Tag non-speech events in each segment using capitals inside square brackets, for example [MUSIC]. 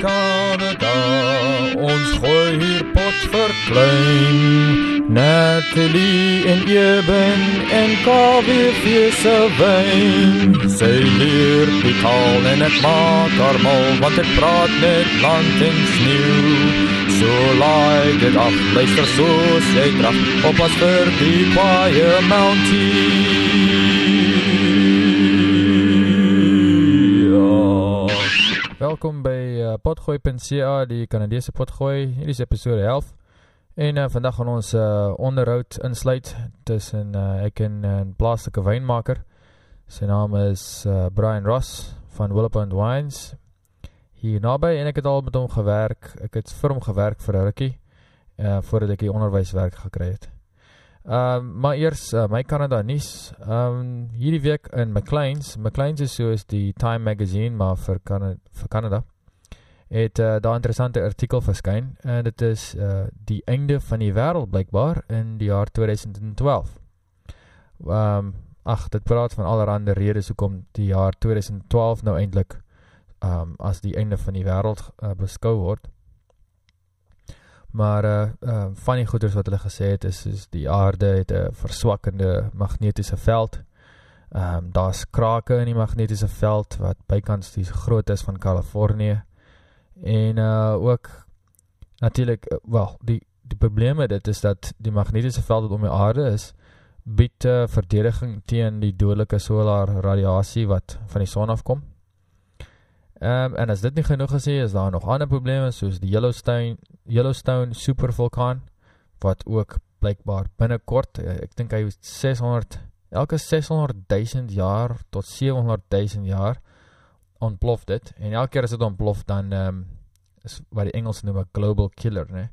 Canada, ons gooi hier pot verklein. Natalie en Eben en KWV se wyn. Sy leer die taal en het maak haar mal, want het praat met land en sneeuw. So laai dit af, luister soos jy draf, op as vir die kwaaie mountie. Welkom by uh, Potgooi.ca, die Canadese Potgooi. Hierdie is episode 11. En uh, vandag gaan ons uh, onderhoud insluit tussen uh, ek en 'n uh, plaaslike wynmaker. Sy naam is uh, Brian Ross van Willipond Wines. Hier naby en ek het al met hom gewerk. Ek het vir hom gewerk vir 'n rukkie uh voordat ek die onderwyswerk gekry het. Ehm um, maar eers uh, my Canada nuus. Ehm um, hierdie week in McLean's, McLean's is soos die Time magazine maar vir Canada vir Canada. Het uh, daar interessante artikel verskyn en dit is uh die einde van die wêreld blykbaar in die jaar 2012. Ehm um, ag dit praat van allerlei redes hoekom die jaar 2012 nou eintlik ehm um, as die einde van die wêreld uh, beskou word. Maar uh, uh van die goeders wat hulle gesê het is is die aarde het 'n verswakkende magnetiese veld. Um, daar's krake in die magnetiese veld wat bykans die grootte is van Kalifornië. En uh ook natuurlik uh, wel die die probleem met dit is dat die magnetiese veld wat om die aarde is bied uh, verdediging teen die dodelike solar radiasie wat van die son afkom. Ehm um, en as dit nie genoeg is, is daar nog ander probleme soos die Yellowstone Yellowstone supervulkaan wat ook blykbaar binnekort, eh, ek dink hy 600 elke 600 000 jaar tot 700 000 jaar ontplof dit en elke keer as dit ontplof dan ehm um, is wat die Engels noem 'n global killer, né?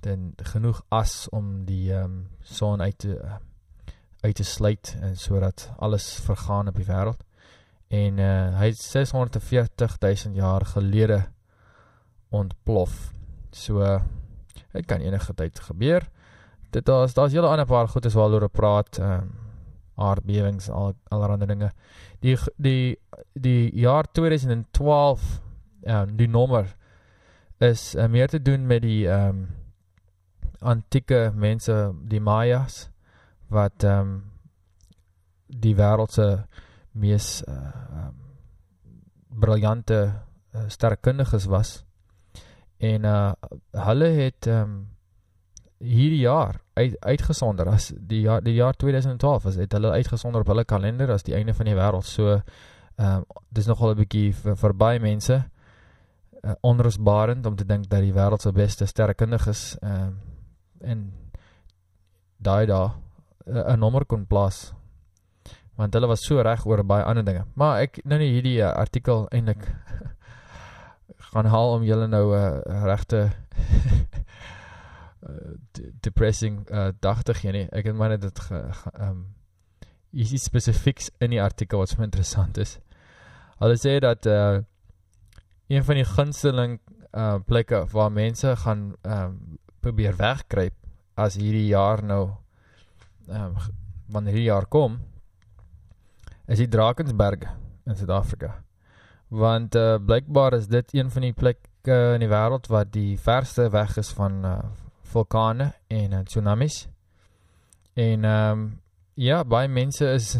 Dan genoeg as om die ehm um, son uit te uit te sluit en sodat alles vergaan op die wêreld en uh, hy het 640 000 jaar gelede ontplof. So uh, dit kan enige tyd gebeur. Dit daar's daar's hele ander paar goedes waaroor ons praat, ehm um, aardbewings al allerlei dinge. Die die die jaar 2012 ehm um, die nommer is uh, meer te doen met die ehm um, antieke mense, die Mayas wat ehm um, die wêreld se mees uh, um, briljante uh, sterkundiges was. En uh, hulle het um, hierdie jaar uit, uitgesonder as die jaar, die jaar 2012 was, het hulle uitgesonder op hulle kalender as die einde van die wereld so um, dis nogal een bykie vir, vir baie mense. Uh, onrustbarend om te denk dat die wereld sy beste sterkundiges um, en daai daar een nommer kon plaas want hulle was so reg oor baie ander dinge. Maar ek nou nie hierdie uh, artikel eintlik [LAUGHS] gaan haal om julle nou 'n uh, regte depressing uh, dag te gee nie. Ek het maar net dit ehm um, is iets spesifieks in die artikel wat so interessant is. Hulle sê dat uh een van die gunsteling uh plekke waar mense gaan ehm um, probeer wegkruip as hierdie jaar nou ehm um, wanneer hierdie jaar kom is die Drakensberge in Suid-Afrika. Want uh, blykbaar is dit een van die plekke in die wêreld wat die verste weg is van uh, vulkane en uh, tsunamis. En um, ja, baie mense is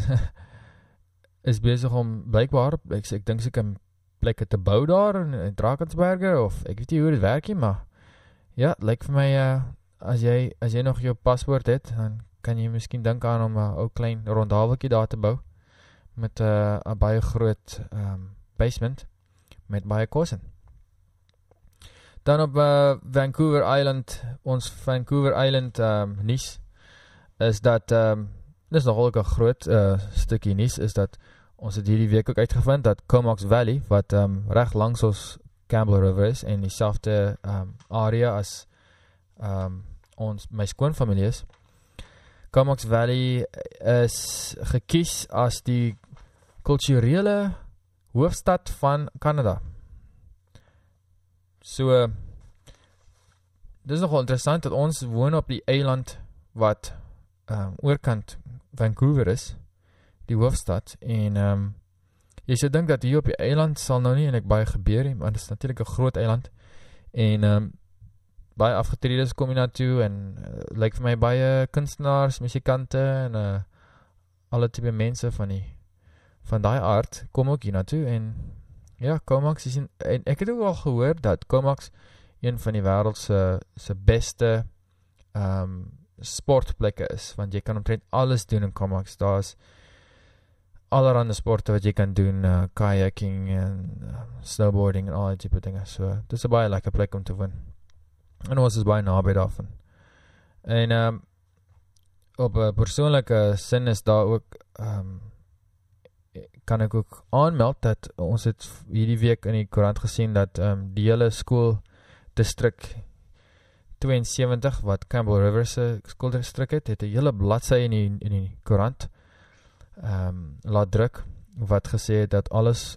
[LAUGHS] is besig om blykbaar ek ek dink seker 'n plekke te bou daar in, in Drakensberge of ek weet nie hoe dit werk nie, maar ja, lyk vir my uh, as jy as jy nog jou paspoort het, dan kan jy miskien dink aan om 'n ou klein rondhaweltjie daar te bou met 'n uh, baie groot um, basement met baie kos in. Dan op uh, Vancouver Island, ons Vancouver Island um, nuus is dat um, dis nogal 'n groot uh, stukkie nuus is dat ons het hierdie week ook uitgevind dat Comox Valley wat um, reg langs ons Campbell River is en dieselfde um, area as um, ons my skoonfamilie is. Comox Valley is gekies as die kulturele hoofstad van Kanada. So dis nogal interessant dat ons woon op die eiland wat ehm um, oorkant Vancouver is, die hoofstad en ehm um, jy sou dink dat hier op die eiland sal nou nie ek baie gebeur nie, maar dit is natuurlik 'n groot eiland. En ehm um, baie afgetredes kom hier na toe en uh, lyk vir my baie kunstenaars, musikante en uh alle tipe mense van die van daai aard kom ook hier na toe en ja, Comax is in, en ek het ook al gehoor dat Comax een van die wêreld se se beste ehm um, sportplekke is want jy kan omtrent alles doen in Comax. Daar's allerlei sporte wat jy kan doen, uh, kayaking en uh, snowboarding en al die tipe dinge. So, dis 'n baie lekker plek om te woon. En ons is baie naby daarvan. En ehm um, op 'n persoonlike sin is daar ook ehm um, kan ek ook aanmeld dat ons het hierdie week in die koerant gesien dat ehm um, die hele skool distrik 72 wat Campbell River se skooldistrik het, het 'n hele bladsy in die in die koerant ehm um, laat druk wat gesê het dat alles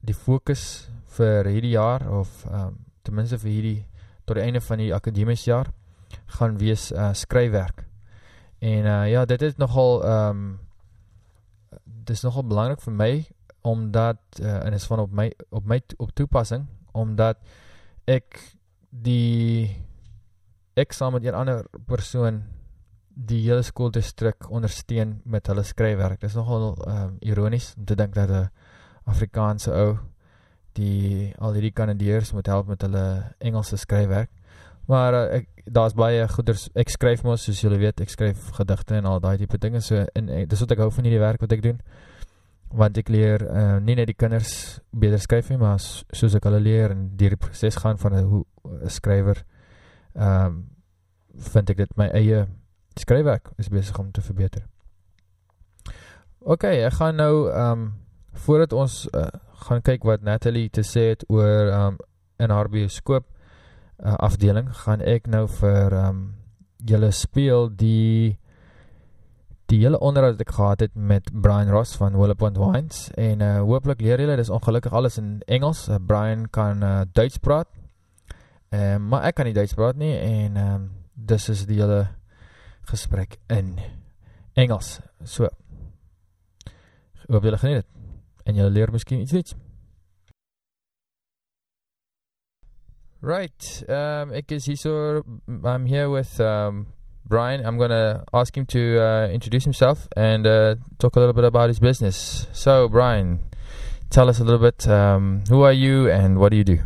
die fokus vir hierdie jaar of ehm um, ten minste vir hierdie tot die einde van die akademiese jaar gaan wees uh, skryfwerk. En uh, ja, dit is nogal ehm um, dis nogal belangrik vir my omdat uh, en is van op my op my op toepassing omdat ek die ek saam met 'n ander persoon die hele skooldistrik ondersteun met hulle skryfwerk. Dit is nogal um, ironies om te dink dat 'n Afrikaanse ou die al hierdie Kanadieërs moet help met hulle Engelse skryfwerk. Maar uh, ek daar's baie goeders ek skryf mos soos julle weet, ek skryf gedigte en al daai tipe dinge. So en, en dis wat ek hou van hierdie werk wat ek doen. Want ek leer uh, nie net die kinders beter skryf nie, maar soos ek hulle leer en deur die proses gaan van 'n skrywer ehm um, vind ek dit my eie skryfwerk is besig om te verbeter. OK, ek gaan nou ehm um, voordat ons uh, gaan kyk wat Natalie te sê het oor ehm um, in haar bioskoop uh, afdeling, gaan ek nou vir um, julle speel die die hele onderhoud wat ek gehad het met Brian Ross van Willowpoint Wines en uh, hooplik leer julle dis ongelukkig alles in Engels. Uh, Brian kan uh, Duits praat. Uh, maar ek kan nie Duits praat nie en um, dis is die hele gesprek in Engels. So. Hoop julle geniet dit. En julle leer miskien iets nuuts. Right. Um hier so I'm here with um Brian. I'm going to ask him to uh, introduce himself and uh, talk a little bit about his business. So, Brian, tell us a little bit um, who are you and what do you do?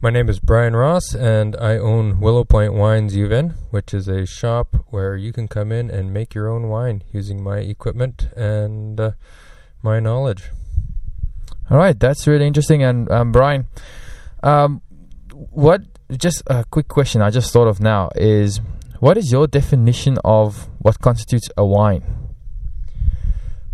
My name is Brian Ross, and I own Willow Point Wines U-Vin, which is a shop where you can come in and make your own wine using my equipment and uh, my knowledge. All right, that's really interesting. And um, Brian, um, what? Just a quick question I just thought of now is, what is your definition of what constitutes a wine?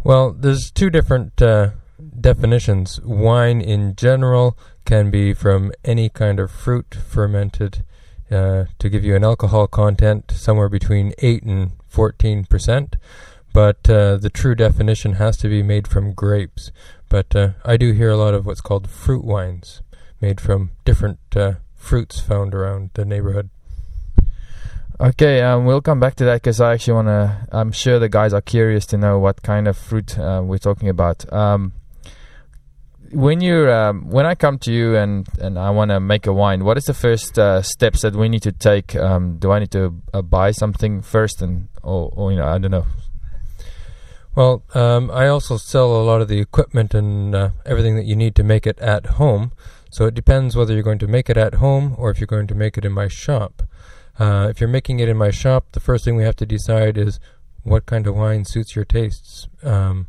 Well, there's two different uh, definitions. Wine in general can be from any kind of fruit fermented uh, to give you an alcohol content somewhere between 8 and 14 percent. But uh, the true definition has to be made from grapes. But uh, I do hear a lot of what's called fruit wines, made from different uh, fruits found around the neighborhood. Okay, um, we'll come back to that because I actually want to. I'm sure the guys are curious to know what kind of fruit uh, we're talking about. Um, when you um, when I come to you and and I want to make a wine, what is the first uh, steps that we need to take? Um, do I need to uh, buy something first, and or, or, you know I don't know. Well, um, I also sell a lot of the equipment and uh, everything that you need to make it at home. So it depends whether you're going to make it at home or if you're going to make it in my shop. Uh, if you're making it in my shop, the first thing we have to decide is what kind of wine suits your tastes. Um,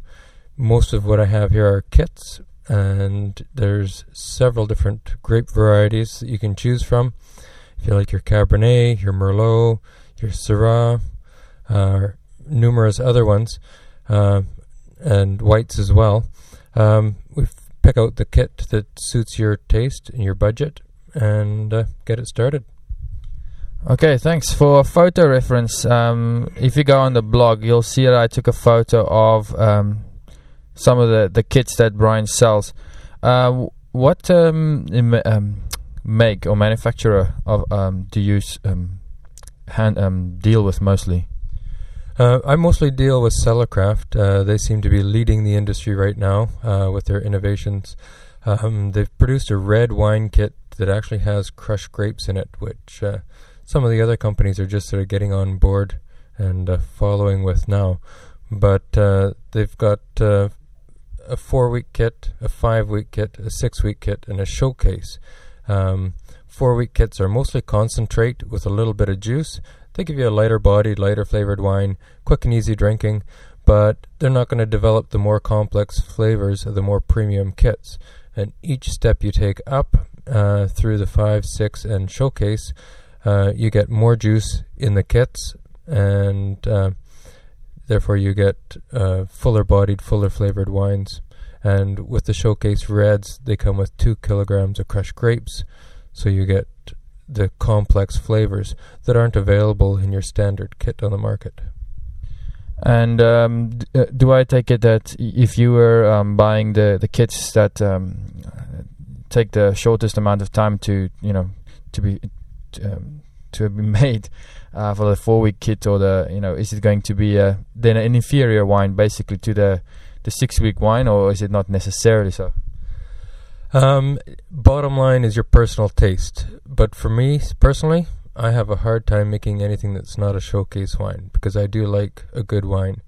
most of what I have here are kits, and there's several different grape varieties that you can choose from. If you like your Cabernet, your Merlot, your Syrah, uh, numerous other ones, uh, and whites as well. Um, pick out the kit that suits your taste and your budget, and uh, get it started. Okay, thanks. For photo reference, um, if you go on the blog, you'll see that I took a photo of um, some of the, the kits that Brian sells. Uh, what um, um, make or manufacturer of um, do you um, hand, deal with mostly? Uh, I mostly deal with Cellarcraft. Uh, they seem to be leading the industry right now uh, with their innovations. Um, they've produced a red wine kit that actually has crushed grapes in it, which uh, some of the other companies are just sort of getting on board and uh, following with now. But uh, they've got a four week kit, a five week kit, a six week kit, and a showcase. Um, four week kits are mostly concentrate with a little bit of juice they give you a lighter bodied, lighter flavored wine, quick and easy drinking, but they're not going to develop the more complex flavors of the more premium kits. And each step you take up uh, through the 5, 6, and showcase, uh, you get more juice in the kits, and uh, therefore you get uh, fuller bodied, fuller flavored wines. And with the showcase reds, they come with 2 kilograms of crushed grapes, so you get the complex flavors that aren't available in your standard kit on the market. And um, d- uh, do I take it that if you were um, buying the, the kits that um, take the shortest amount of time to you know to be um, to be [LAUGHS] made uh, for the four week kit or the you know is it going to be uh, then an inferior wine basically to the the six week wine or is it not necessarily so? Um, bottom line is your personal taste. But for me personally, I have a hard time making anything that's not a showcase wine because I do like a good wine.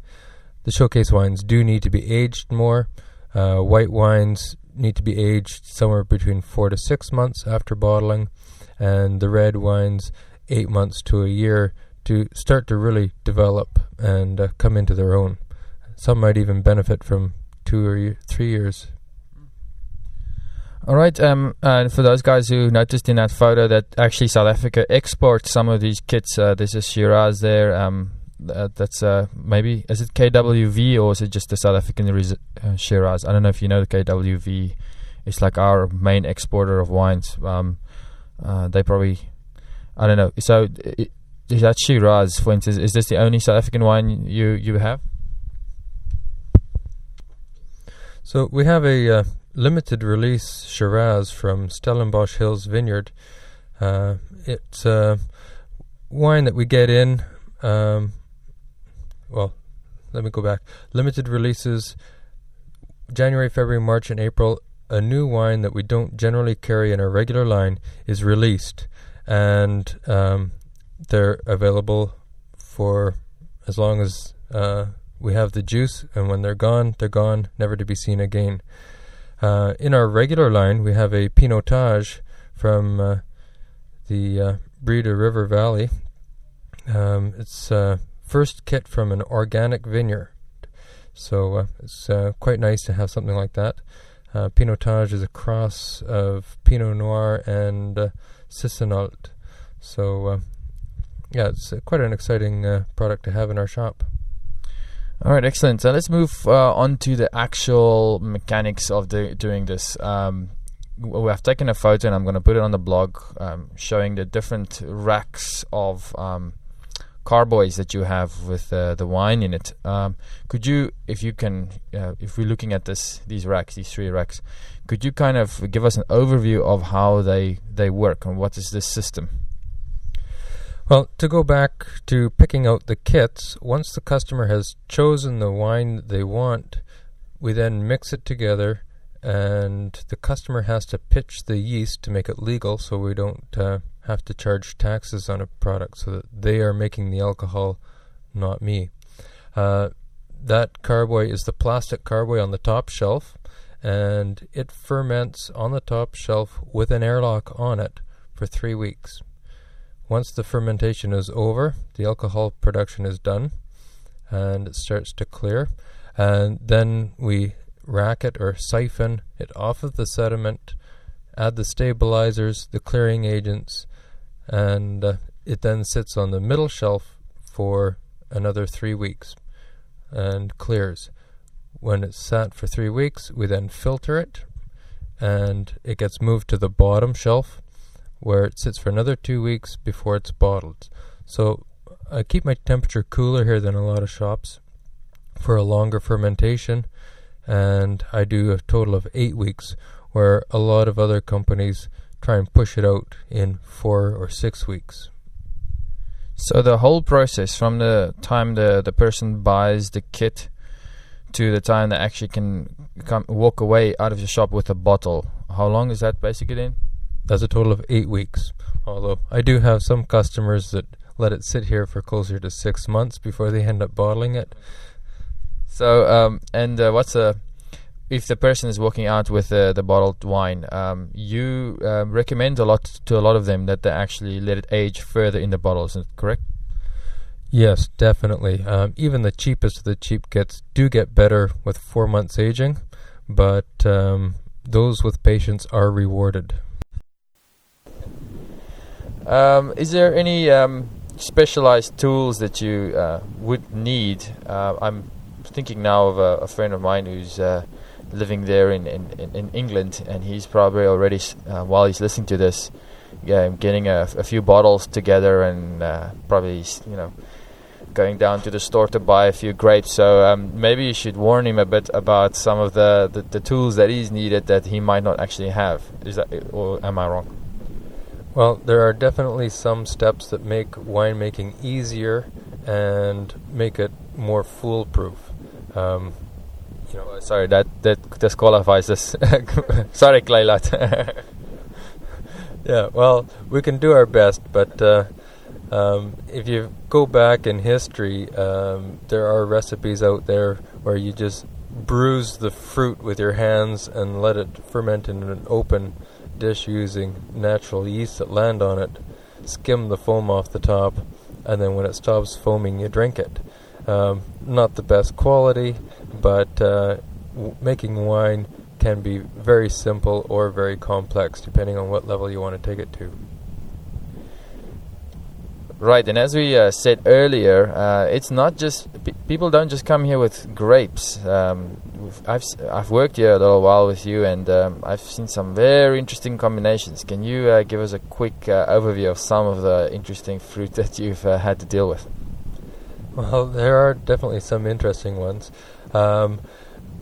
The showcase wines do need to be aged more. Uh, white wines need to be aged somewhere between four to six months after bottling, and the red wines eight months to a year to start to really develop and uh, come into their own. Some might even benefit from two or three years all right. Um, and for those guys who noticed in that photo that actually South Africa exports some of these kits, uh, there's a Shiraz there. Um, uh, that's uh, maybe is it KWV or is it just the South African res- uh, Shiraz? I don't know if you know the KWV. It's like our main exporter of wines. Um, uh, they probably, I don't know. So it, is that Shiraz, for instance, is this the only South African wine you you have? So we have a uh, limited release Shiraz from Stellenbosch Hills Vineyard. Uh, it's a wine that we get in. Um, well, let me go back. Limited releases January, February, March, and April. A new wine that we don't generally carry in our regular line is released, and um, they're available for as long as uh, we have the juice. And when they're gone, they're gone, never to be seen again. Uh, in our regular line, we have a Pinotage from uh, the uh, Breede River Valley. Um, it's uh, first kit from an organic vineyard, so uh, it's quite nice to have something like that. Pinotage is a cross of Pinot Noir and uh, Cinsault, so yeah, it's quite an exciting product to have in our shop. All right, excellent. So let's move uh, on to the actual mechanics of the, doing this. Um, we have taken a photo and I'm going to put it on the blog um, showing the different racks of um, carboys that you have with uh, the wine in it. Um, could you, if you can, uh, if we're looking at this, these racks, these three racks, could you kind of give us an overview of how they, they work and what is this system? Well, to go back to picking out the kits, once the customer has chosen the wine that they want, we then mix it together, and the customer has to pitch the yeast to make it legal so we don't uh, have to charge taxes on a product so that they are making the alcohol, not me. Uh, that carboy is the plastic carboy on the top shelf, and it ferments on the top shelf with an airlock on it for three weeks. Once the fermentation is over, the alcohol production is done and it starts to clear. And then we rack it or siphon it off of the sediment, add the stabilizers, the clearing agents, and uh, it then sits on the middle shelf for another three weeks and clears. When it's sat for three weeks, we then filter it and it gets moved to the bottom shelf where it sits for another two weeks before it's bottled. So I keep my temperature cooler here than a lot of shops for a longer fermentation, and I do a total of eight weeks, where a lot of other companies try and push it out in four or six weeks. So the whole process from the time the, the person buys the kit to the time they actually can come walk away out of the shop with a bottle, how long is that basically then? That's a total of eight weeks. Although I do have some customers that let it sit here for closer to six months before they end up bottling it. So, um, and uh, what's a if the person is walking out with uh, the bottled wine, um, you uh, recommend a lot to a lot of them that they actually let it age further in the bottles. Is that correct? Yes, definitely. Um, even the cheapest of the cheap kits do get better with four months aging, but um, those with patience are rewarded. Um, is there any um, specialized tools that you uh, would need? Uh, I'm thinking now of a, a friend of mine who's uh, living there in, in, in, England, and he's probably already, uh, while he's listening to this, yeah, getting a, a few bottles together and uh, probably, you know, going down to the store to buy a few grapes. So um, maybe you should warn him a bit about some of the, the, the tools that he's needed that he might not actually have. Is that, or am I wrong? Well, there are definitely some steps that make winemaking easier and make it more foolproof. Um, you know, sorry, that that disqualifies us. [LAUGHS] sorry, Kleilat. [LAUGHS] yeah, well, we can do our best, but uh, um, if you go back in history, um, there are recipes out there where you just bruise the fruit with your hands and let it ferment in an open dish using natural yeast that land on it, skim the foam off the top, and then when it stops foaming, you drink it. Um, not the best quality, but uh, w- making wine can be very simple or very complex depending on what level you want to take it to. Right, and as we uh, said earlier, uh, it's not just p- people don't just come here with grapes. Um, I've I've worked here a little while with you, and um, I've seen some very interesting combinations. Can you uh, give us a quick uh, overview of some of the interesting fruit [LAUGHS] that you've uh, had to deal with? Well, there are definitely some interesting ones. Um,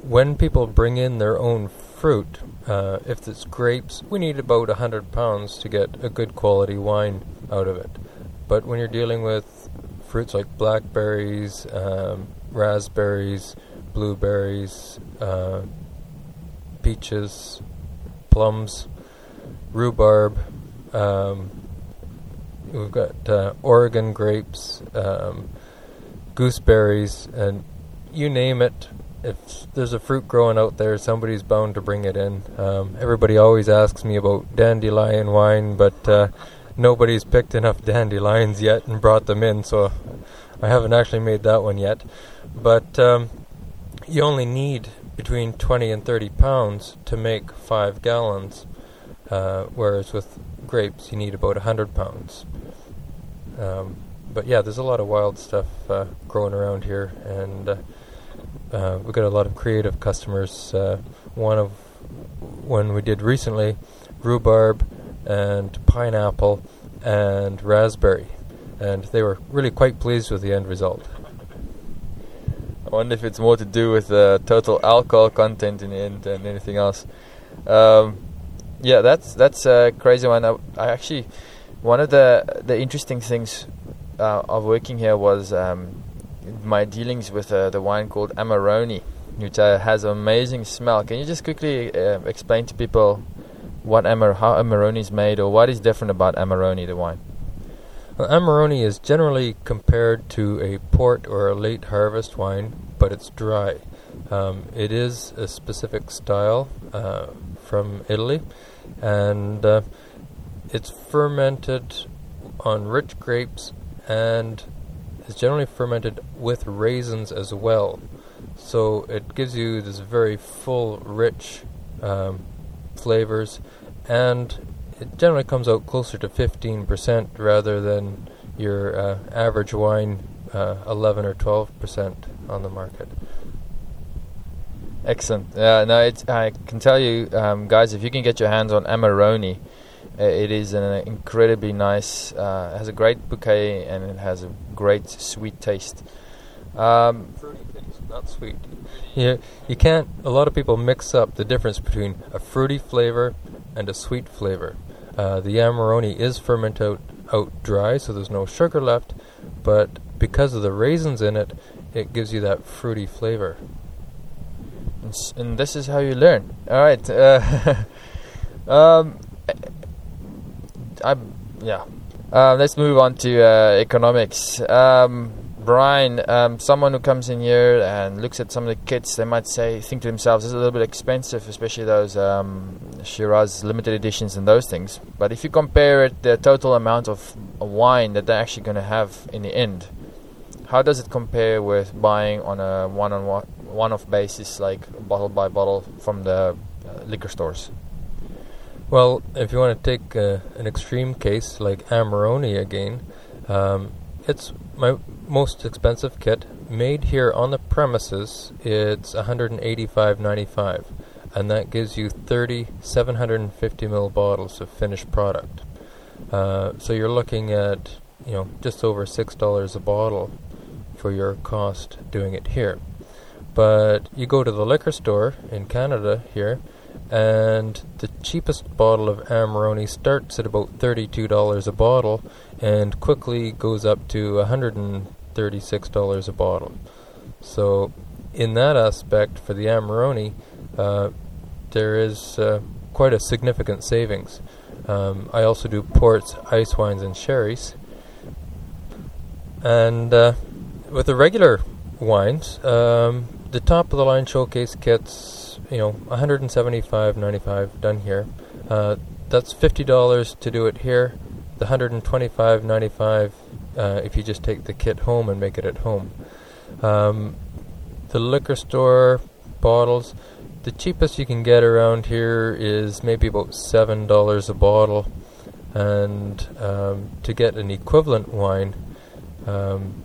when people bring in their own fruit, uh, if it's grapes, we need about 100 pounds to get a good quality wine out of it. But when you're dealing with fruits like blackberries, um, raspberries, blueberries, uh, peaches, plums, rhubarb, um, we've got uh, Oregon grapes, um, gooseberries, and you name it. If there's a fruit growing out there, somebody's bound to bring it in. Um, everybody always asks me about dandelion wine, but uh, nobody's picked enough dandelions yet and brought them in, so I haven't actually made that one yet. But um, you only need between 20 and 30 pounds to make 5 gallons, uh, whereas with grapes you need about 100 pounds. Um, but yeah, there's a lot of wild stuff uh, growing around here, and uh, uh we've got a lot of creative customers. Uh, one of when we did recently, rhubarb and pineapple and raspberry, and they were really quite pleased with the end result. I wonder if it's more to do with the total alcohol content in end than anything else. Um, yeah, that's that's a crazy one. I, I, actually one of the the interesting things uh, of working here was um, my dealings with uh, the wine called Amarone, which uh, has amazing smell. Can you just quickly uh, explain to people what Amar- how Amarone is made, or what is different about Amarone, the wine? Well, Amarone is generally compared to a port or a late harvest wine, but it's dry. Um, it is a specific style uh, from Italy, and uh, it's fermented on rich grapes and is generally fermented with raisins as well. So it gives you this very full, rich um, flavors, and it generally comes out closer to 15% rather than your uh, average wine, uh, 11 or 12% on the market. Excellent. Yeah, no, it's, I can tell you, um, guys, if you can get your hands on Amarone, uh, it is an incredibly nice. Uh, has a great bouquet and it has a great sweet taste. Um, Fruity taste, not sweet. You, you can't. A lot of people mix up the difference between a fruity flavor and a sweet flavor. Uh, the Amarone is fermented out, out dry, so there's no sugar left, but because of the raisins in it, it gives you that fruity flavor. And, this is how you learn. All right. Uh, [LAUGHS] um, I, yeah. Uh, let's move on to uh, economics. Um, Brian, um, someone who comes in here and looks at some of the kits, they might say, think to themselves, "This is a little bit expensive, especially those um, Shiraz limited editions and those things." But if you compare it, the total amount of wine that they're actually going to have in the end, how does it compare with buying on a one-on-one, one-off basis, like bottle by bottle from the uh, liquor stores? Well, if you want to take uh, an extreme case like Amarone again, um, it's my most expensive kit. Made here on the premises, it's 185.95, and that gives you 30 750 ml bottles of finished product. Uh, so you're looking at you know just over six dollars a bottle for your cost doing it here. But you go to the liquor store in Canada here, and the cheapest bottle of Amarone starts at about $32 a bottle and quickly goes up to $136 a bottle. So, in that aspect, for the Amarone, uh, there is uh, quite a significant savings. Um, I also do ports, ice wines, and sherries. And uh, with the regular wines, um, the top of the line showcase kits, you know, 175.95 done here. Uh, that's fifty dollars to do it here. The 125.95 uh, if you just take the kit home and make it at home. Um, the liquor store bottles, the cheapest you can get around here is maybe about seven dollars a bottle, and um, to get an equivalent wine, um,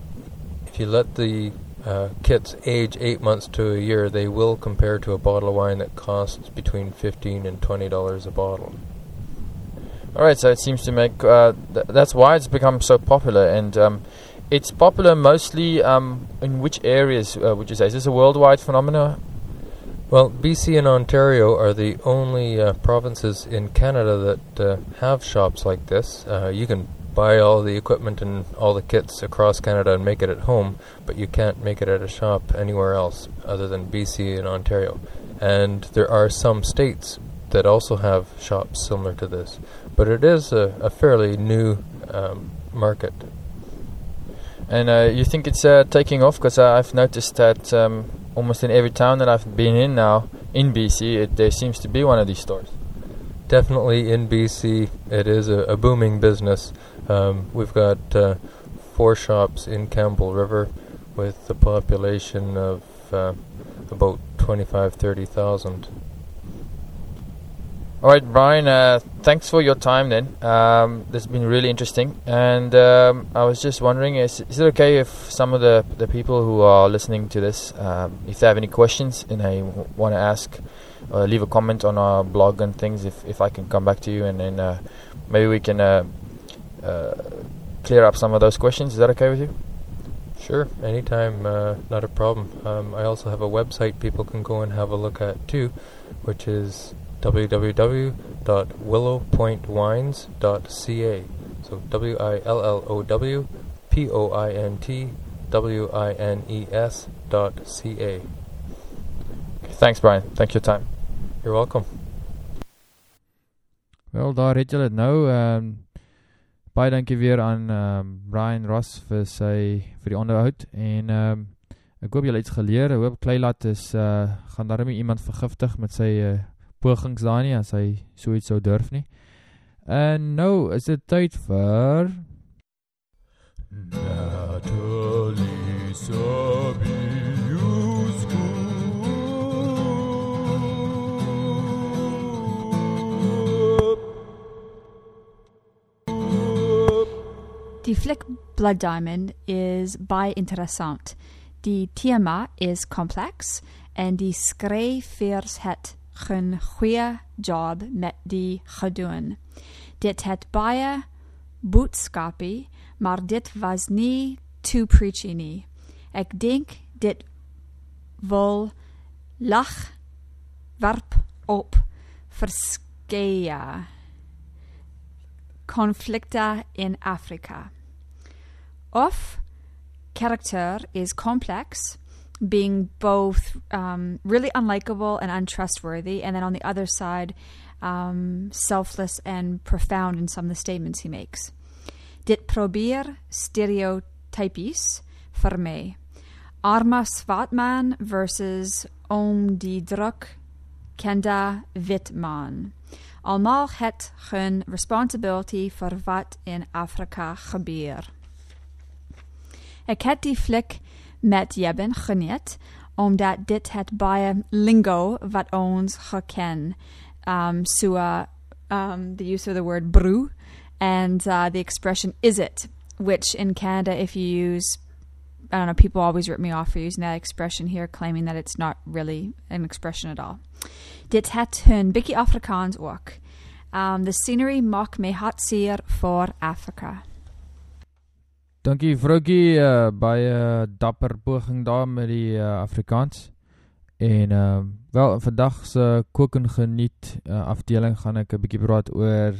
if you let the uh, kits age eight months to a year, they will compare to a bottle of wine that costs between fifteen and twenty dollars a bottle. All right, so it seems to make uh, th- that's why it's become so popular, and um, it's popular mostly um, in which areas uh, would you say? Is this a worldwide phenomenon? Well, BC and Ontario are the only uh, provinces in Canada that uh, have shops like this. Uh, you can buy all the equipment and all the kits across Canada and make it at home, but you can't make it at a shop anywhere else other than BC and Ontario. And there are some states that also have shops similar to this, but it is a, a fairly new um, market. And uh, you think it's uh, taking off? Because I've noticed that um, almost in every town that I've been in now in BC, it, there seems to be one of these stores. Definitely in BC, it is a, a booming business. Um, we've got uh, four shops in Campbell River with a population of uh, about 25 30,000. All right, Brian. Uh, thanks for your time. Then um, this has been really interesting, and um, I was just wondering: is, is it okay if some of the, the people who are listening to this, um, if they have any questions and they w- want to ask, uh, leave a comment on our blog and things, if if I can come back to you and then uh, maybe we can uh, uh, clear up some of those questions. Is that okay with you? Sure, anytime, uh, not a problem. Um, I also have a website people can go and have a look at too, which is www.willowpointwines.ca. So W I L L O W P O I N T W I N E S dot C A. Thanks, Brian. Thanks for your time. You're welcome. Wel, daar het julle dit nou. Ehm um, baie dankie weer aan ehm um, Brian Ross vir sy vir die onderhoud en ehm um, ek hoop julle het geleer. Ek hoop Kleilat is uh gaan daarmee iemand vergiftig met sy uh, pogings daar nie as hy so iets sou durf nie. En nou is dit tyd vir Natalie Sabinius Die flick Blood Diamond is baie interessant. Die tema is complex en die skryfers het een goede job met die gedoen. Dit had baie boodskappie, maar dit was niet te preachy nie. Ik denk dit vol lach werp op verskeie conflicten in Afrika. Of karakter is complex, being both um, really unlikable and untrustworthy, and then on the other side, um, selfless and profound in some of the statements he makes. Dit probeer stereotypies vir my. Arma Swartman versus Om die Druk Kenda Witman. Almal het hun responsibility vir wat in Afrika gebeur. Ek het die flik met Jebben geneet, omdat dit het baie lingo wat ons geken. Um, so, uh, um, the use of the word brew and uh, the expression is it, which in Canada, if you use, I don't know, people always rip me off for using that expression here, claiming that it's not really an expression at all. Dit het hun bietjie Afrikaans ook. Um, the scenery maak my hartseer vir Afrika. Dankie vroukie, uh, baie dapper poging daar met die uh, Afrikaans. En uh, wel vandag se kook en geniet uh, afdeling gaan ek 'n bietjie praat oor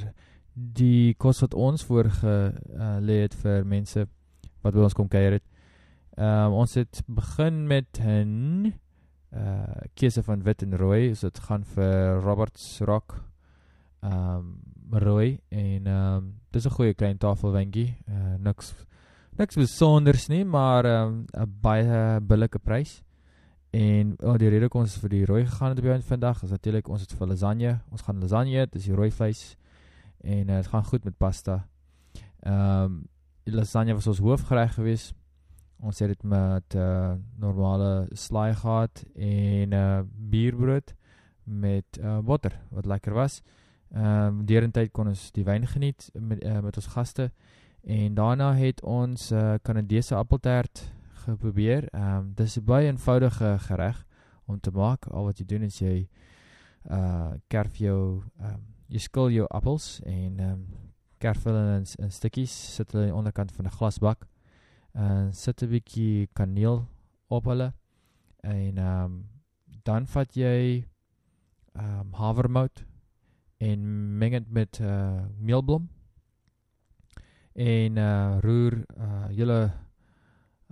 die kos wat ons voorgelê uh, het vir mense wat by ons kom kuier het. Um, ons het begin met 'n uh keuse van wit en rooi, so dit gaan vir Roberts Rock um rooi en um dis 'n goeie klein tafelwentjie. Uh niks niks besonders nie, maar 'n um, baie billike prys. En oh, die rede hoekom ons vir die rooi gegaan het op die vandag is natuurlik ons het vir lasagne. Ons gaan lasagne eet, dis die rooi vleis en uh, dit gaan goed met pasta. Ehm um, lasagne was ons hoofgereg geweest. Ons het dit met uh, normale slaai gehad en uh, bierbrood met uh, botter wat lekker was. Ehm um, derentyd kon ons die wyn geniet met uh, met ons gaste en daarna het ons uh, Kanadese appeltaart geprobeer. Ehm um, dis 'n baie eenvoudige gereg om te maak. Al wat jy doen is jy uh kerf jou ehm um, jy skil jou appels en ehm um, kerf hulle in, in stukkies, sit hulle aan die onderkant van 'n glasbak en sit 'n bietjie kaneel op hulle en ehm um, dan vat jy ehm um, havermout en meng dit met uh meelblom en uh roer uh julle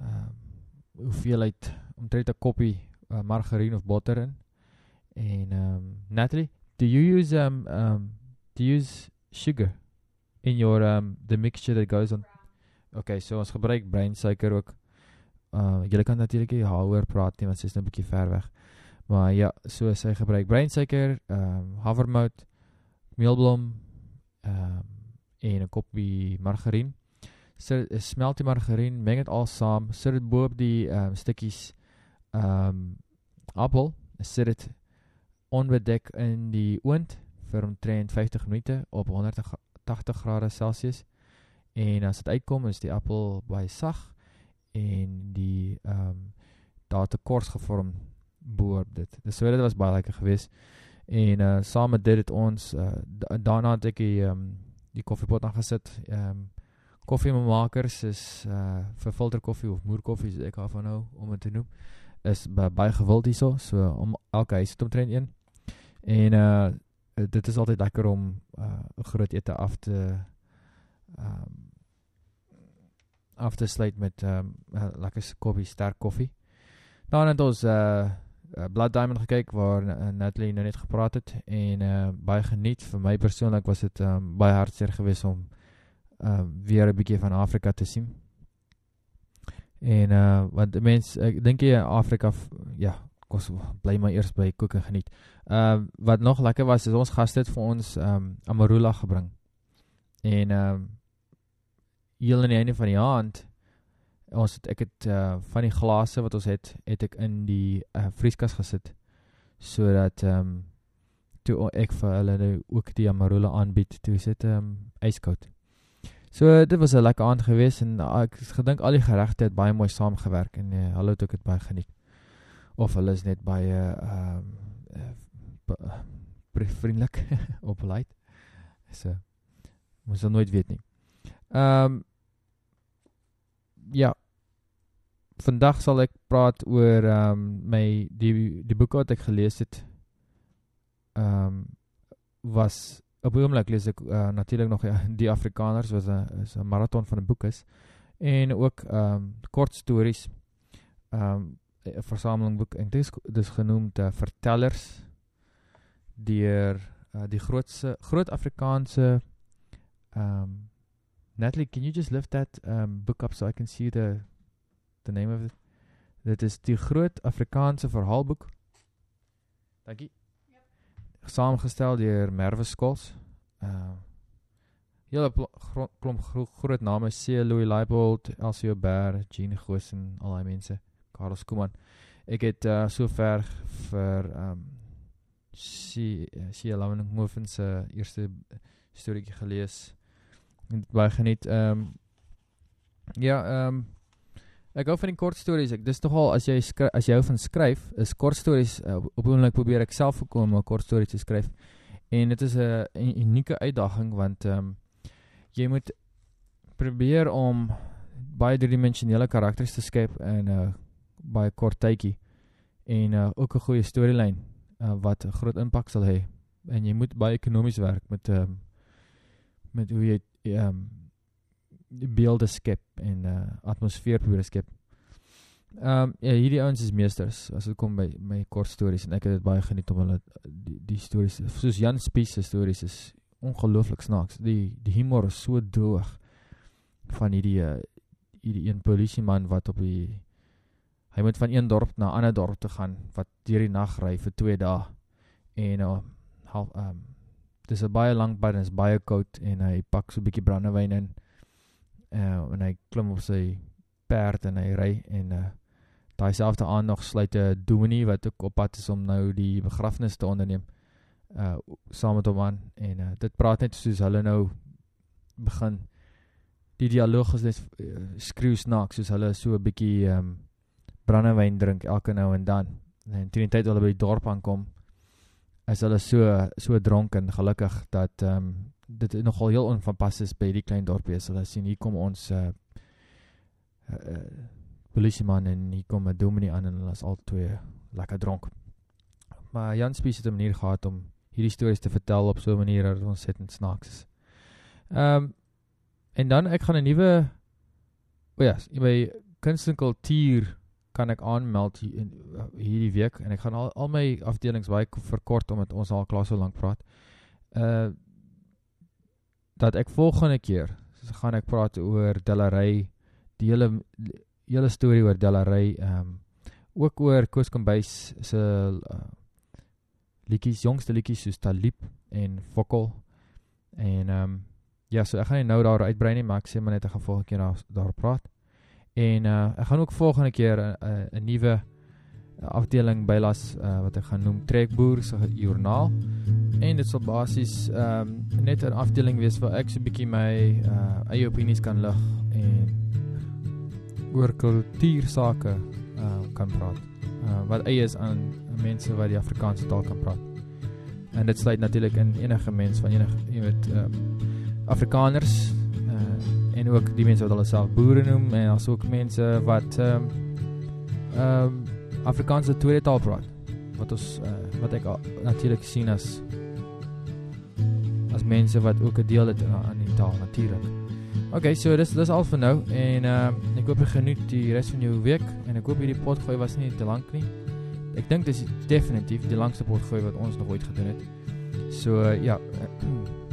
uh hoeveelheid omtrent 'n koppie uh, margarine of botter in en um Natalie do you use um um do you use sugar in your um the mixture that goes on Okay, so ons gebruik breinsuiker ook. Uh jy kan natuurlik nie daaroor praat nie want sy is nou 'n bietjie ver weg. Maar ja, so sy gebruik breinsuiker, ehm um, havermout, meelblom, um, en 'n koppie margarien. Sit smelt die margarien, meng dit al saam, sit dit bo op die ehm um, stukkies ehm um, appel, sit dit onbedek in die oond vir omtrent 50 minute op 180 grade Celsius. En as dit uitkom is die appel baie sag en die ehm um, daar te kors gevorm bo op dit. Dis so dit was baie lekker geweest. En uh saam met dit het ons uh, daarna het ek die um, die koffiepot aangesit. Ehm um, koffiemakers is uh vir filter koffie of moerkoffie soos ek daarvan hou om dit te noem is baie gewild hierso so om elke huis het omtrent een. En uh dit is altyd lekker om uh 'n groot ete af te ehm um, af te sluit met ehm um, lekker koffie, sterk koffie. Dan het ons uh uh, Blood Diamond gekyk waar uh, Natalie nou net gepraat het en uh, baie geniet. Vir my persoonlik was dit um, baie hartseer geweest om uh, weer 'n bietjie van Afrika te sien. En uh, want mense ek dink jy Afrika ja, kos bly maar eers by kook en geniet. Ehm uh, wat nog lekker was is ons gaste het vir ons ehm um, amarula gebring. En ehm um, heel aan die einde van die aand ons het ek het uh, van die glase wat ons het het ek in die uh, vrieskas gesit sodat ehm um, toe ek vir hulle nou ook die amarula aanbied toe sit ehm um, yskoud. So dit was 'n lekker aand geweest en uh, ek gedink al die geregte het baie mooi saamgewerk en uh, hulle het ook dit baie geniet. Of hulle is net baie ehm um, uh, vriendelik [LAUGHS] op polite. So moes dan nooit weet nie. Ehm um, ja. Vandag sal ek praat oor ehm um, my die die boek wat ek gelees het. Ehm um, was op oomblik lees ek uh, natuurlik nog ja, [LAUGHS] die Afrikaners was 'n is 'n maraton van 'n boek is en ook ehm um, kort stories. Ehm um, 'n versameling boek en dit is dis genoem te vertellers deur uh, die grootse groot Afrikaanse ehm um, Natalie, can you just lift that um book up so I can see the the name of it? Dit is die groot Afrikaanse verhaalboek. Dankie. Yep. Saamgestel deur Merwe Skols. Uh hele klomp gro groot name C. Louis Leibold, Elsie Ober, Jean Gosen, al daai mense. Karel Skooman. Ek het uh sover vir um C. C. Lawen Moffen se eerste storieetjie gelees. En baie geniet. Um ja, um Ek hou van die kort stories. Ek dis nogal as jy skry, as jy hou van skryf, is kort stories uh, op oomblik probeer ek self gekom om 'n kort storie te skryf. En dit is 'n unieke uitdaging want ehm um, jy moet probeer om baie driedimensionele karakters te skep in 'n uh, baie kort tydjie en uh, ook 'n goeie storielyn uh, wat 'n groot impak sal hê. En jy moet baie ekonomies werk met ehm um, met hoe jy ehm um, beelde skep en uh atmosfeer probeer skep. Ehm um, ja, hierdie ouens is meesters as dit kom by my kort stories en ek het dit baie geniet om hulle die, die stories soos Jan Spies se stories is ongelooflik snaaks. Die die humor is so droog van hierdie uh, hierdie een polisieman wat op die hy moet van een dorp na 'n ander dorp toe gaan wat deur die nag ry vir 2 dae en uh half ehm um, dis 'n baie lang pad en is baie koud en hy pak so 'n bietjie brandewyn in uh, en hy klim op sy perd en hy ry en uh, daai selfde aand nog sluit 'n dominee wat ook op pad is om nou die begrafnis te onderneem uh saam met hom aan en uh, dit praat net soos hulle nou begin. Die dialoog is net uh, skreeu snaaks soos hulle so 'n bietjie um brandewyn drink elke nou en dan. En teen die tyd hulle by die dorp aankom is hulle so so dronk en gelukkig dat um dit nogal heel onvanpas is by die klein dorpie as hulle sien hier kom ons uh, uh polisieman en hier kom 'n dominee aan en hulle is al twee lekker dronk. Maar Jan Spies het 'n manier gehad om hierdie stories te vertel op so 'n manier dat ons sit en snaaks is. Ehm um, en dan ek gaan 'n nuwe o oh ja, by Kuns en Kultuur kan ek aanmeld hierdie week. En ek gaan al al my afdelings baie verkort omdat ons al klaar so lank praat. Uh dat ek volgende keer so gaan ek praat oor Delarey die hele hele storie oor Delarey ehm um, ook oor Koos Kombuis se uh, liedjies jongste liedjies soos Talib en Fokol. En ehm um, ja so ek gaan nie nou daar uitbrei nie maar ek sê maar net ek gaan volgende keer daar, daar praat en uh, ek gaan ook volgende keer 'n uh, 'n nuwe afdeling bylas uh, wat ek gaan noem Trekboer se joernaal en dit sal basies ehm um, net 'n afdeling wees waar ek so 'n bietjie my uh, eie opinies kan lig en oor kultuursake uh, kan praat. Uh, wat eie is aan mense wat die Afrikaanse taal kan praat. En dit sluit natuurlik in enige mens van enige jy weet uh, Afrikaners uh, en ook die mense wat hulle self boere noem en asook mense wat ehm um, ehm um, Afrikaanse tweede taal praat wat ons uh, wat ek natuurlik sien as as mense wat ook 'n deel het aan die taal natuurlik. Okay, so dis dis al vir nou en uh, ek hoop jy geniet die res van jou week en ek hoop hierdie potgooi was nie te lank nie. Ek dink dis definitief die langste potgooi wat ons nog ooit gedoen het. So uh,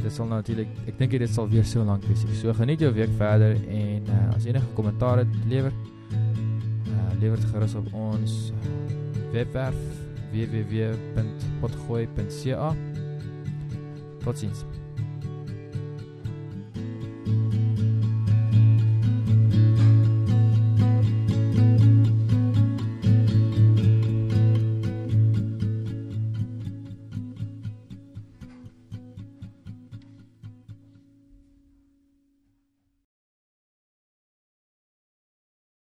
dis sal natuurlik ek dink dit sal weer so lank wees. So geniet jou week verder en uh, as enige kommentaar het lewer lewer dit gerus op ons uh, webwerf www.potgooi.ca. Totsiens.